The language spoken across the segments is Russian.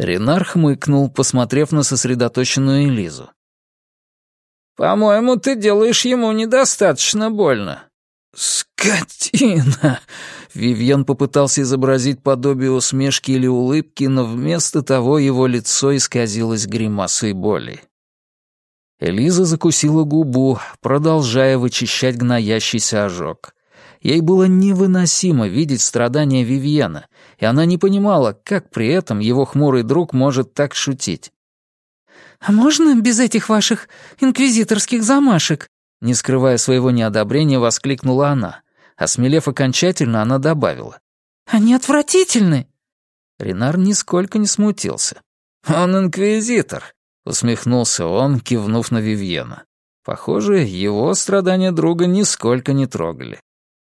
Ренар хмыкнул, посмотрев на сосредоточенную Элизу. «По-моему, ты делаешь ему недостаточно больно». «Скотина!» Вивьен попытался изобразить подобие усмешки или улыбки, но вместо того его лицо исказилось гримасой боли. Элиза закусила губу, продолжая вычищать гноящийся ожог. Ей было невыносимо видеть страдания Вивьена, и она не понимала, как при этом его хмурый друг может так шутить. «А можно без этих ваших инквизиторских замашек?» Не скрывая своего неодобрения, воскликнула она. Осмелев окончательно, она добавила. «Они отвратительны!» Ренар нисколько не смутился. «Он инквизитор», — усмехнулся он, кивнув на Вивьена. Похоже, его страдания друга нисколько не трогали.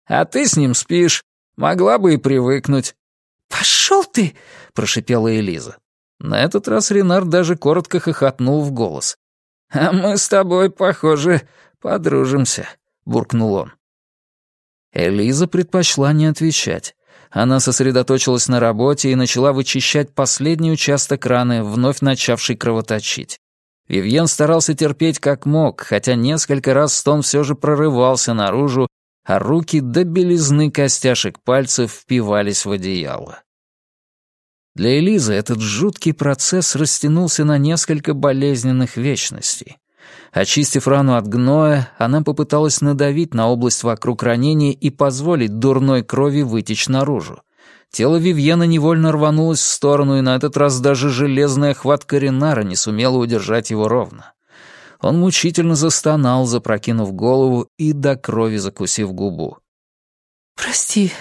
«А ты с ним спишь. Могла бы и привыкнуть». «Пошел ты!» — прошипела Элиза. На этот раз Ренар даже коротко хохотнул в голос. «А мы с тобой, похоже, подружимся», — буркнул он. Элиза предпочла не отвечать. Она сосредоточилась на работе и начала вычищать последний участок раны, вновь начавший кровоточить. Вивьен старался терпеть как мог, хотя несколько раз стон все же прорывался наружу, а руки до белизны костяшек пальцев впивались в одеяло. Для Элизы этот жуткий процесс растянулся на несколько болезненных вечностей. Очистив рану от гноя, она попыталась надавить на область вокруг ранения и позволить дурной крови вытечь наружу. Тело Вивьена невольно рванулось в сторону, и на этот раз даже железная хватка Ренара не сумела удержать его ровно. Он мучительно застонал, запрокинув голову и до крови закусив губу. «Прости,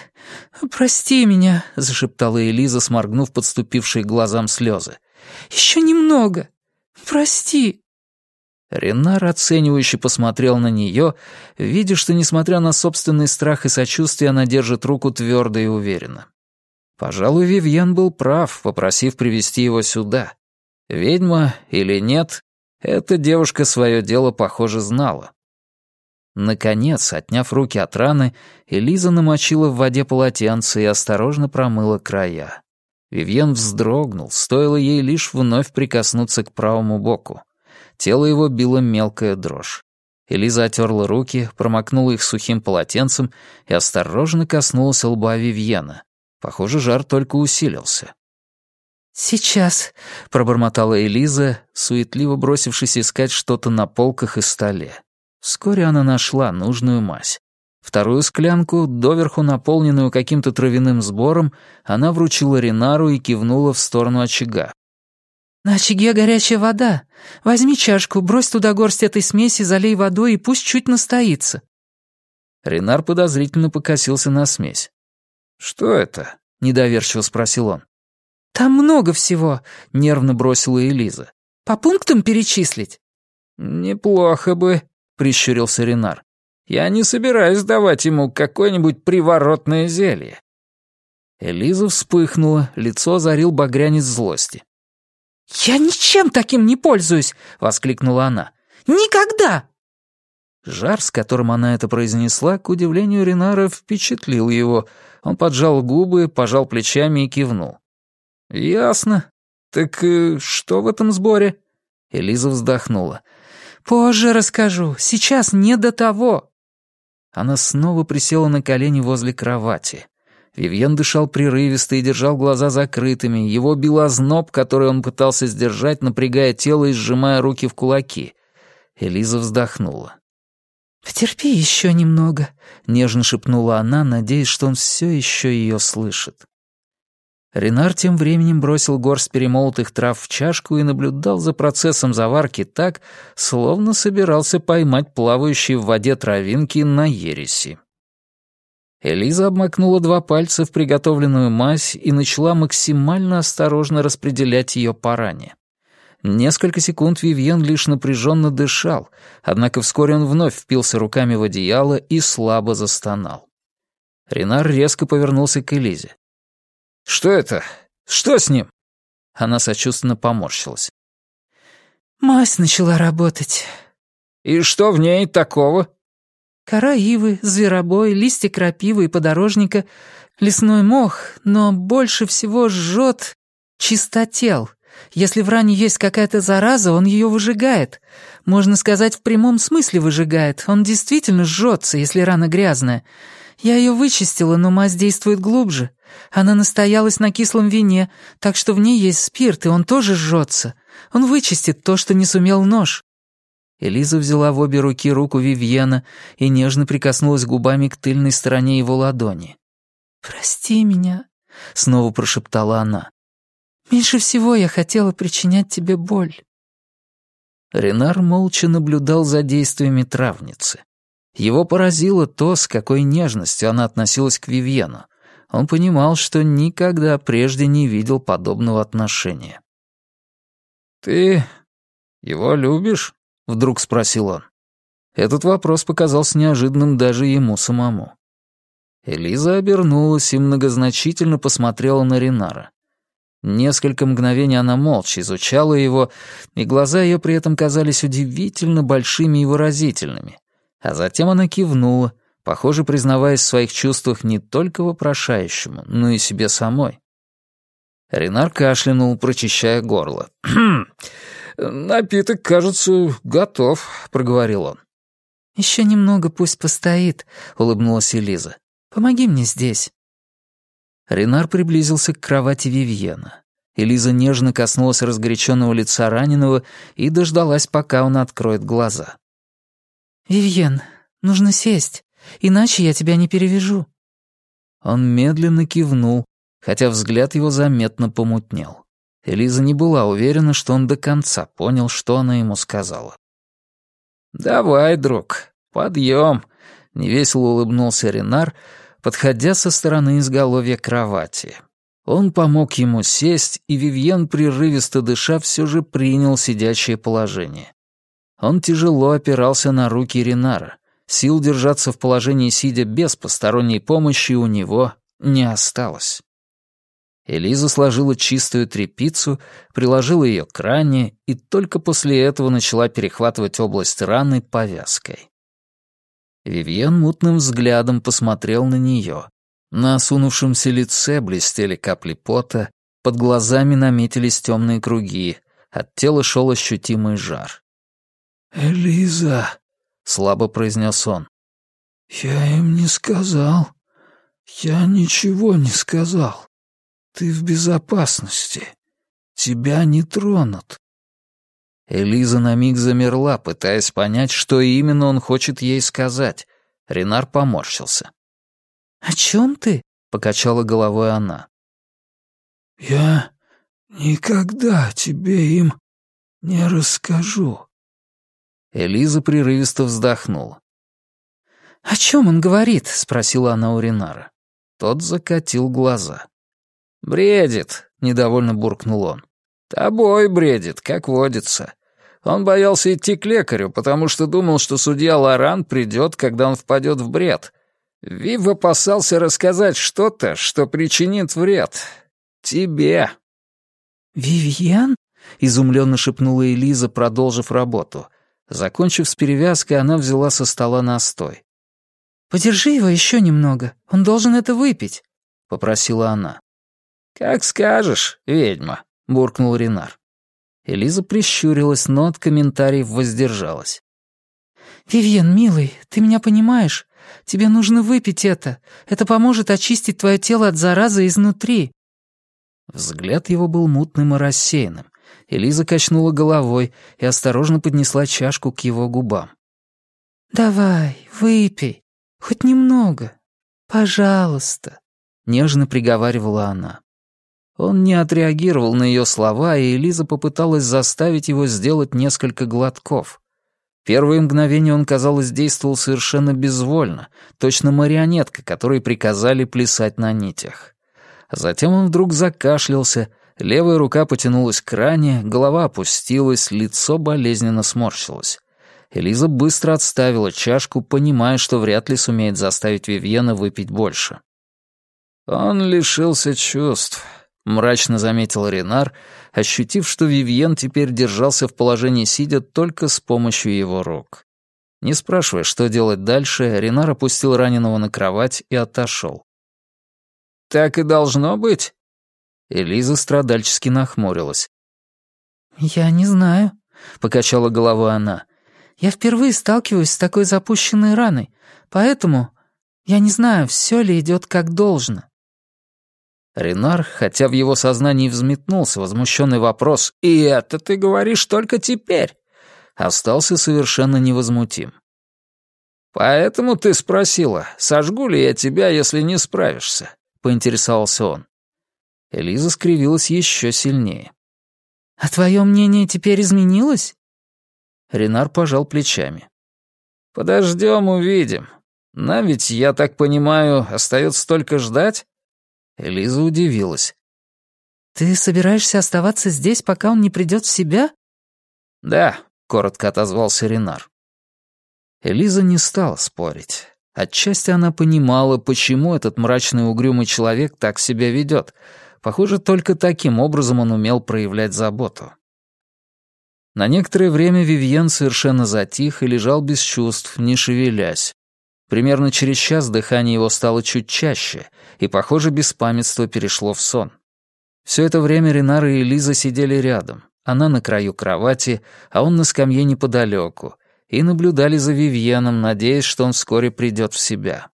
прости меня», — зашептала Элиза, сморгнув подступившие к глазам слезы. «Еще немного. Прости». Ренар оценивающе посмотрел на нее, видя, что, несмотря на собственный страх и сочувствие, она держит руку твердо и уверенно. Пожалуй, Вивьен был прав, попросив привести его сюда. Ведьма или нет, эта девушка свое дело, похоже, знала. Наконец, отняв руки от раны, Элиза намочила в воде полотенце и осторожно промыла края. Вивьен вздрогнул, стоило ей лишь вновь прикоснуться к правому боку. Тело его било мелкая дрожь. Элиза отерла руки, промокнула их сухим полотенцем и осторожно коснулась лба Вивьена. Похоже, жар только усилился. «Сейчас», — пробормотала Элиза, суетливо бросившись искать что-то на полках и столе. Вскоре она нашла нужную мазь. Вторую склянку, доверху наполненную каким-то травяным сбором, она вручила Ренару и кивнула в сторону очага. «На очаге горячая вода. Возьми чашку, брось туда горсть этой смеси, залей водой и пусть чуть настоится». Ренар подозрительно покосился на смесь. «Что это?» — недоверчиво спросил он. «Там много всего», — нервно бросила Элиза. «По пунктам перечислить?» «Неплохо бы», — прищурился Ренар. «Я не собираюсь давать ему какое-нибудь приворотное зелье». Элиза вспыхнула, лицо озарил багрянец злости. «Я ничем таким не пользуюсь!» — воскликнула она. «Никогда!» Жар, с которым она это произнесла, к удивлению Ренара, впечатлил его. Он поджал губы, пожал плечами и кивнул. «Ясно. Так э, что в этом сборе?» Элиза вздохнула. «Позже расскажу. Сейчас не до того». Она снова присела на колени возле кровати. Вивьен дышал прерывисто и держал глаза закрытыми. Его бил озноб, который он пытался сдержать, напрягая тело и сжимая руки в кулаки. Элиза вздохнула. «Потерпи еще немного», — нежно шепнула она, надеясь, что он все еще ее слышит. Ренар тем временем бросил горсть перемолотых трав в чашку и наблюдал за процессом заварки так, словно собирался поймать плавающие в воде травинки на ереси. Элиза обмакнула два пальца в приготовленную мазь и начала максимально осторожно распределять ее по ране. Несколько секунд Вивьен лишь напряженно дышал, однако вскоре он вновь впился руками в одеяло и слабо застонал. Ренар резко повернулся к Элизе. «Что это? Что с ним?» Она сочувственно поморщилась. «Мазь начала работать». «И что в ней такого?» Кора ивы, зверобой, листья крапивы и подорожника, лесной мох, но больше всего жжет чистотел. Если в ране есть какая-то зараза, он ее выжигает. Можно сказать, в прямом смысле выжигает. Он действительно жжется, если рана грязная. Я ее вычистила, но мазь действует глубже. Она настоялась на кислом вине, так что в ней есть спирт, и он тоже жжется. Он вычистит то, что не сумел нож». Элиза взяла в обе руки руку Вивьена и нежно прикоснулась губами к тыльной стороне его ладони. «Прости меня», — снова прошептала она. «Меньше всего я хотела причинять тебе боль». Ренар молча наблюдал за действиями травницы. Его поразило то, с какой нежностью она относилась к Вивьену. Он понимал, что никогда прежде не видел подобного отношения. «Ты его любишь?» — вдруг спросил он. Этот вопрос показался неожиданным даже ему самому. Элиза обернулась и многозначительно посмотрела на Ринара. Несколько мгновений она молча изучала его, и глаза ее при этом казались удивительно большими и выразительными. А затем она кивнула, похоже, признаваясь в своих чувствах не только вопрошающему, но и себе самой. Ренар кашлянул, прочищая горло. «Хм, «Напиток, кажется, готов», — проговорил он. «Еще немного пусть постоит», — улыбнулась Элиза. «Помоги мне здесь». Ренар приблизился к кровати Вивьена. Элиза нежно коснулась разгоряченного лица раненого и дождалась, пока он откроет глаза. «Вивьен, нужно сесть, иначе я тебя не перевяжу». Он медленно кивнул, хотя взгляд его заметно помутнел. Элиза не была уверена, что он до конца понял, что она ему сказала. «Давай, друг, подъем», — невесело улыбнулся Ренар, подходя со стороны изголовья кровати. Он помог ему сесть, и Вивьен, прерывисто дыша, все же принял сидячее положение. Он тяжело опирался на руки Ренара. Сил держаться в положении сидя без посторонней помощи у него не осталось. Элиза сложила чистую тряпицу, приложила ее к ране и только после этого начала перехватывать область раны повязкой. Вивьен мутным взглядом посмотрел на нее. На осунувшемся лице блестели капли пота, под глазами наметились темные круги, от тела шел ощутимый жар. «Элиза», — слабо произнес он, — «я им не сказал. Я ничего не сказал. Ты в безопасности. Тебя не тронут». Элиза на миг замерла, пытаясь понять, что именно он хочет ей сказать. Ренар поморщился. «О чем ты?» — покачала головой она. «Я никогда тебе им не расскажу», Элиза прерывисто вздохнула. «О чем он говорит?» — спросила она у Ринара. Тот закатил глаза. «Бредит», — недовольно буркнул он. «Тобой бредит, как водится. Он боялся идти к лекарю, потому что думал, что судья Лоран придет, когда он впадет в бред. Вив опасался рассказать что-то, что причинит вред. Тебе». «Вивьен?» — изумленно шепнула Элиза, продолжив работу. Закончив с перевязкой, она взяла со стола настой. «Подержи его еще немного, он должен это выпить», — попросила она. «Как скажешь, ведьма», — буркнул Ренар. Элиза прищурилась, но от комментариев воздержалась. «Вивьен, милый, ты меня понимаешь? Тебе нужно выпить это. Это поможет очистить твое тело от заразы изнутри». Взгляд его был мутным и рассеянным. Элиза качнула головой и осторожно поднесла чашку к его губам. «Давай, выпей. Хоть немного. Пожалуйста», — нежно приговаривала она. Он не отреагировал на ее слова, и Элиза попыталась заставить его сделать несколько глотков. Первые мгновения он, казалось, действовал совершенно безвольно, точно марионетка, которой приказали плясать на нитях. Затем он вдруг закашлялся, Левая рука потянулась к ране, голова опустилась, лицо болезненно сморщилось. Элиза быстро отставила чашку, понимая, что вряд ли сумеет заставить Вивьена выпить больше. «Он лишился чувств», — мрачно заметил Ренар, ощутив, что Вивьен теперь держался в положении сидя только с помощью его рук. Не спрашивая, что делать дальше, Ренар опустил раненого на кровать и отошел. «Так и должно быть?» Элиза страдальчески нахмурилась. «Я не знаю», — покачала головой она. «Я впервые сталкиваюсь с такой запущенной раной, поэтому я не знаю, все ли идет как должно». Ренар, хотя в его сознании взметнулся возмущенный вопрос «И это ты говоришь только теперь?» остался совершенно невозмутим. «Поэтому ты спросила, сожгу ли я тебя, если не справишься?» — поинтересовался он. Элиза скривилась еще сильнее. «А твое мнение теперь изменилось?» Ренар пожал плечами. «Подождем, увидим. Нам ведь, я так понимаю, остается только ждать?» Элиза удивилась. «Ты собираешься оставаться здесь, пока он не придет в себя?» «Да», — коротко отозвался Ренар. Элиза не стала спорить. Отчасти она понимала, почему этот мрачный угрюмый человек так себя ведет. Похоже, только таким образом он умел проявлять заботу. На некоторое время Вивьен совершенно затих и лежал без чувств, не шевелясь. Примерно через час дыхание его стало чуть чаще, и, похоже, беспамятство перешло в сон. Все это время Ренар и Элиза сидели рядом. Она на краю кровати, а он на скамье неподалеку, и наблюдали за Вивьеном, надеясь, что он вскоре придет в себя.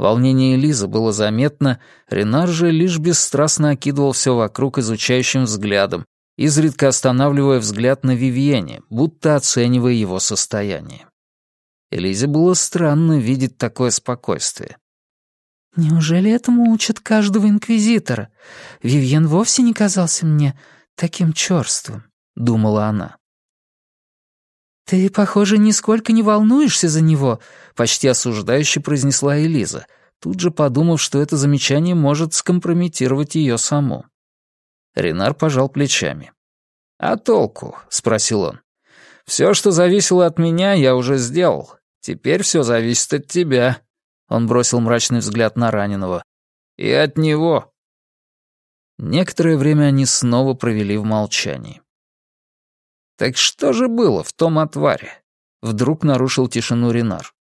Волнение Элизы было заметно, Ренар же лишь бесстрастно окидывал все вокруг изучающим взглядом, изредка останавливая взгляд на Вивьене, будто оценивая его состояние. Элизе было странно видеть такое спокойствие. «Неужели этому учат каждого инквизитора? Вивьен вовсе не казался мне таким чёрствым», — думала она. «Ты, похоже, нисколько не волнуешься за него», — почти осуждающе произнесла Элиза, тут же подумав, что это замечание может скомпрометировать её саму. Ренар пожал плечами. «А толку?» — спросил он. «Всё, что зависело от меня, я уже сделал. Теперь все зависит от тебя». Он бросил мрачный взгляд на раненого. «И от него». Некоторое время они снова провели в молчании. «Так что же было в том отваре?» Вдруг нарушил тишину Ренар.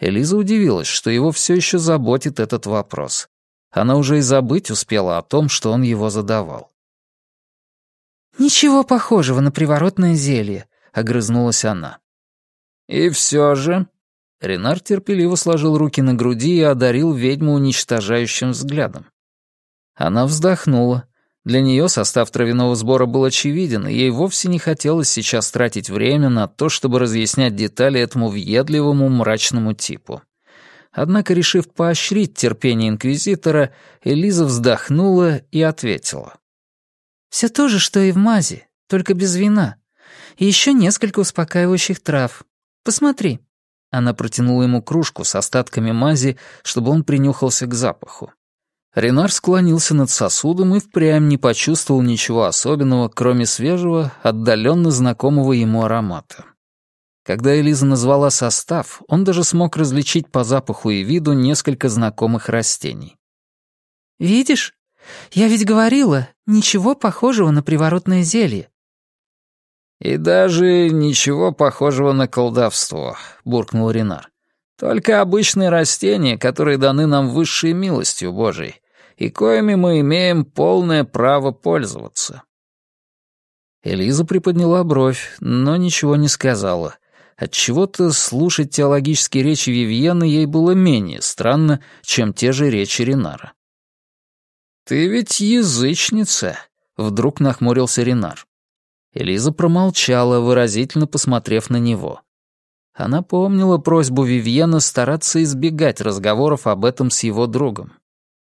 Элиза удивилась, что его все еще заботит этот вопрос. Она уже и забыть успела о том, что он его задавал. «Ничего похожего на приворотное зелье», — огрызнулась она. «И все же...» Ренар терпеливо сложил руки на груди и одарил ведьму уничтожающим взглядом. Она вздохнула. Для нее состав травяного сбора был очевиден, и ей вовсе не хотелось сейчас тратить время на то, чтобы разъяснять детали этому въедливому мрачному типу. Однако, решив поощрить терпение инквизитора, Элиза вздохнула и ответила. «Все то же, что и в мазе, только без вина. И еще несколько успокаивающих трав. Посмотри». Она протянула ему кружку с остатками мази, чтобы он принюхался к запаху. Ренар склонился над сосудом и впрямь не почувствовал ничего особенного, кроме свежего, отдаленно знакомого ему аромата. Когда Элиза назвала состав, он даже смог различить по запаху и виду несколько знакомых растений. «Видишь? Я ведь говорила, ничего похожего на приворотное зелье. «И даже ничего похожего на колдовство», — буркнул Ренар. «Только обычные растения, которые даны нам высшей милостью Божией, и коими мы имеем полное право пользоваться». Элиза приподняла бровь, но ничего не сказала. Отчего-то слушать теологические речи Вивьена ей было менее странно, чем те же речи Ренара. «Ты ведь язычница», — вдруг нахмурился Ренар. Элиза промолчала, выразительно посмотрев на него. Она помнила просьбу Вивьена стараться избегать разговоров об этом с его другом.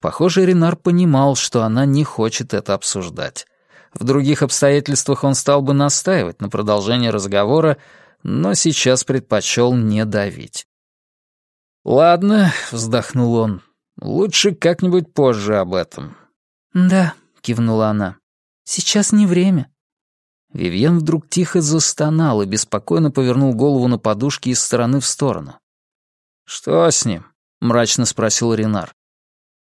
Похоже, Ренар понимал, что она не хочет это обсуждать. В других обстоятельствах он стал бы настаивать на продолжении разговора, но сейчас предпочел не давить. «Ладно», — вздохнул он, — «лучше как-нибудь позже об этом». «Да», — кивнула она, — «сейчас не время». Вивьен вдруг тихо застонал и беспокойно повернул голову на подушке из стороны в сторону. «Что с ним?» — мрачно спросил Ренар.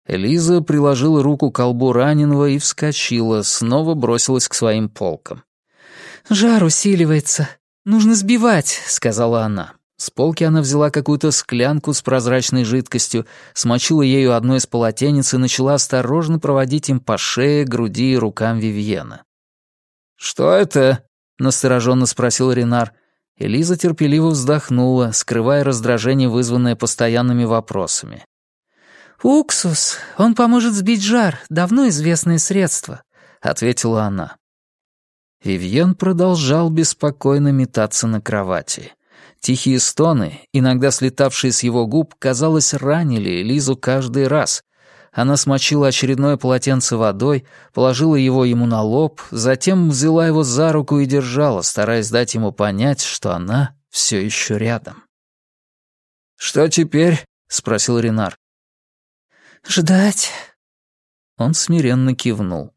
Элиза приложила руку к колбу раненого и вскочила, снова бросилась к своим полкам. «Жар усиливается. Нужно сбивать», — сказала она. С полки она взяла какую-то склянку с прозрачной жидкостью, смочила ею одно из полотенец и начала осторожно проводить им по шее, груди и рукам Вивьена. «Что это?» — настороженно спросил Ренар. Элиза терпеливо вздохнула, скрывая раздражение, вызванное постоянными вопросами. «Уксус. Он поможет сбить жар. Давно известное средство», — ответила она. Вивьен продолжал беспокойно метаться на кровати. Тихие стоны, иногда слетавшие с его губ, казалось, ранили Элизу каждый раз. Она смочила очередное полотенце водой, положила его ему на лоб, затем взяла его за руку и держала, стараясь дать ему понять, что она все еще рядом. «Что теперь?» — спросил Ренар. «Ждать». Он смиренно кивнул.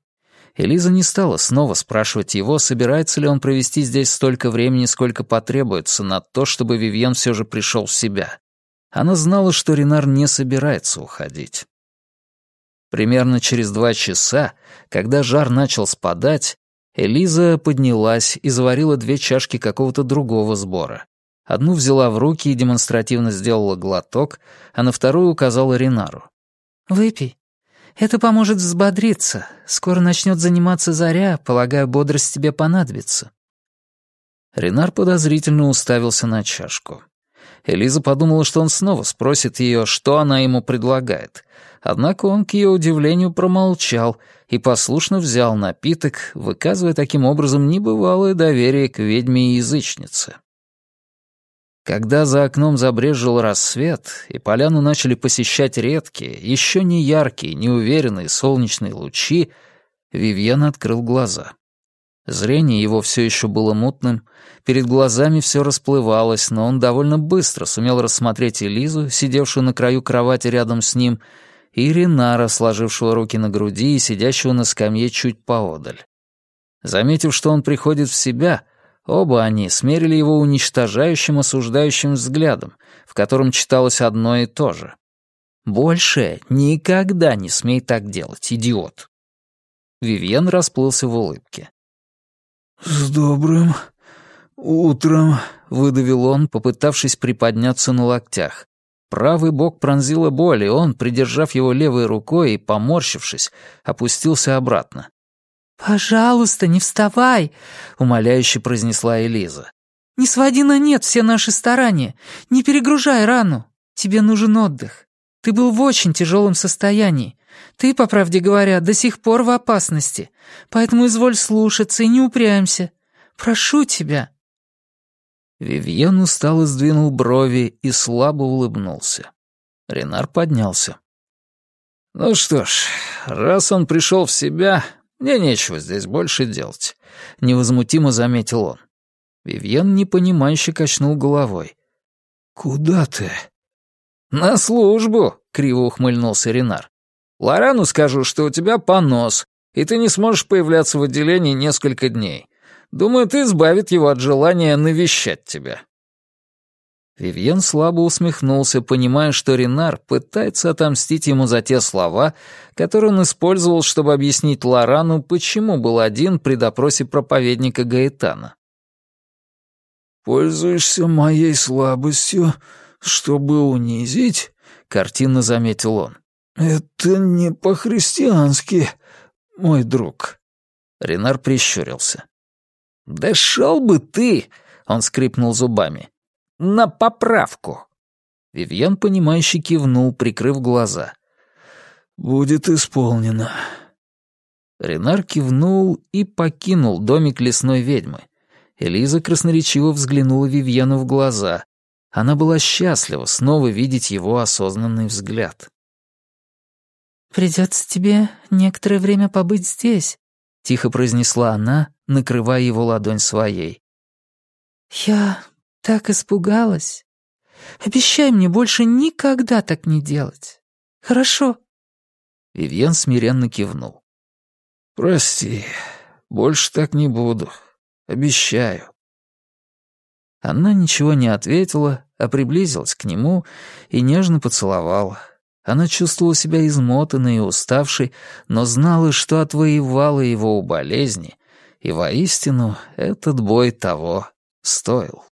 Элиза не стала снова спрашивать его, собирается ли он провести здесь столько времени, сколько потребуется на то, чтобы Вивьен все же пришел в себя. Она знала, что Ренар не собирается уходить. Примерно через два часа, когда жар начал спадать, Элиза поднялась и заварила две чашки какого-то другого сбора. Одну взяла в руки и демонстративно сделала глоток, а на вторую указала Ренару. «Выпей. Это поможет взбодриться. Скоро начнет заниматься заря, полагаю, бодрость тебе понадобится». Ренар подозрительно уставился на чашку. Элиза подумала, что он снова спросит ее, что она ему предлагает. Однако он, к ее удивлению, промолчал и послушно взял напиток, выказывая таким образом небывалое доверие к ведьме и язычнице. Когда за окном забрежил рассвет, и поляну начали посещать редкие, еще не яркие, неуверенные солнечные лучи, Вивьен открыл глаза. Зрение его все еще было мутным, перед глазами все расплывалось, но он довольно быстро сумел рассмотреть Элизу, сидевшую на краю кровати рядом с ним, и Ренара, сложившего руки на груди и сидящего на скамье чуть поодаль. Заметив, что он приходит в себя, Оба они смерили его уничтожающим, осуждающим взглядом, в котором читалось одно и то же. «Больше никогда не смей так делать, идиот!» Вивьен расплылся в улыбке. «С добрым утром», — выдавил он, попытавшись приподняться на локтях. Правый бок пронзила боль, и он, придержав его левой рукой и поморщившись, опустился обратно. «Пожалуйста, не вставай», — умоляюще произнесла Элиза. «Не своди на нет все наши старания. Не перегружай рану. Тебе нужен отдых. Ты был в очень тяжелом состоянии. Ты, по правде говоря, до сих пор в опасности. Поэтому изволь слушаться и не упрямься. Прошу тебя». Вивьен устало сдвинул брови и слабо улыбнулся. Ренар поднялся. «Ну что ж, раз он пришел в себя, мне нечего здесь больше делать», — невозмутимо заметил он. Вивьен непонимающе качнул головой. «Куда ты?» «На службу», — криво ухмыльнулся Ренар. «Лорану скажу, что у тебя понос, и ты не сможешь появляться в отделении несколько дней. Думаю, ты избавит его от желания навещать тебя». Вивьен слабо усмехнулся, понимая, что Ренар пытается отомстить ему за те слова, которые он использовал, чтобы объяснить Лорану, почему был один при допросе проповедника Гаэтана. «Пользуешься моей слабостью, чтобы унизить?» — картинно заметил он. «Это не по-христиански, мой друг». Ренар прищурился. «Да шел бы ты!» — он скрипнул зубами на поправку». Вивьен, понимающе кивнул, прикрыв глаза. «Будет исполнено». Ренар кивнул и покинул домик лесной ведьмы. Элиза красноречиво взглянула Вивьену в глаза. Она была счастлива снова видеть его осознанный взгляд. «Придется тебе некоторое время побыть здесь», — тихо произнесла она, накрывая его ладонь своей. «Я так испугалась. Обещай мне больше никогда так не делать. Хорошо?» Вивьен смиренно кивнул. «Прости, больше так не буду. Обещаю». Она ничего не ответила, а приблизилась к нему и нежно поцеловала. Она чувствовала себя измотанной и уставшей, но знала, что отвоевала его у болезни, и воистину этот бой того стоил.